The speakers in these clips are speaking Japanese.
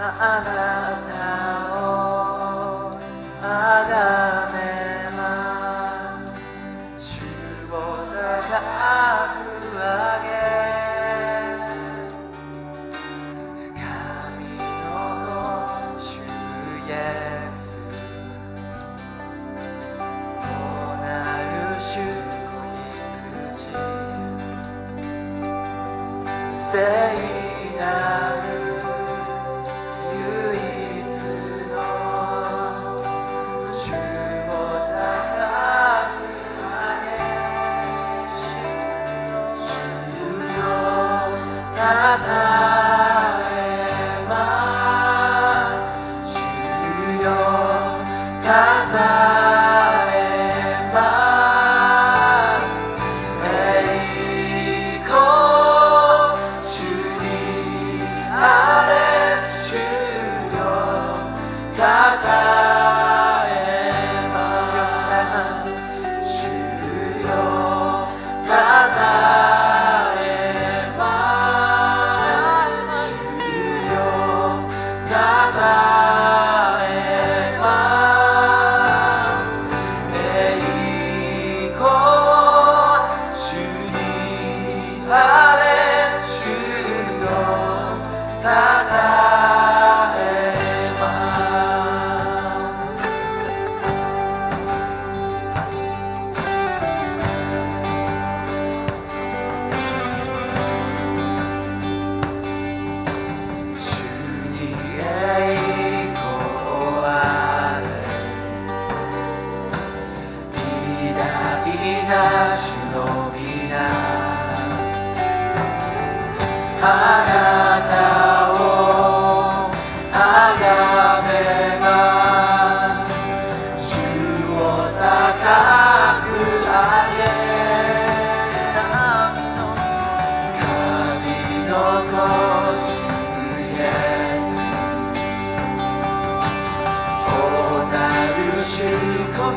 あなたをあがめます主を高く上げ神の子主イエスとなる主子羊聖花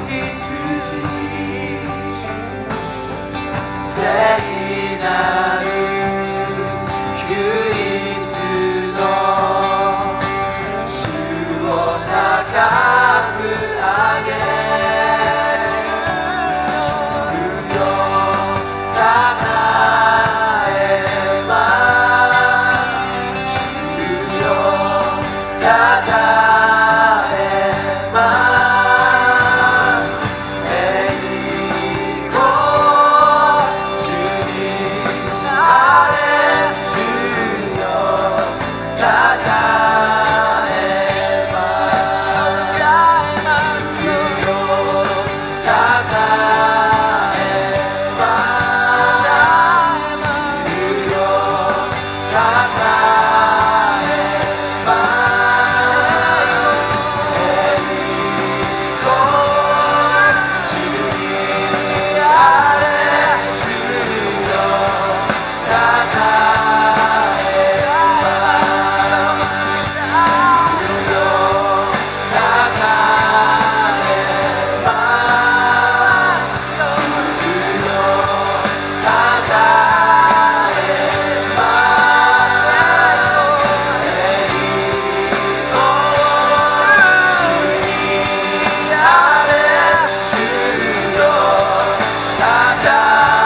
빛이 새이 날 Tchau!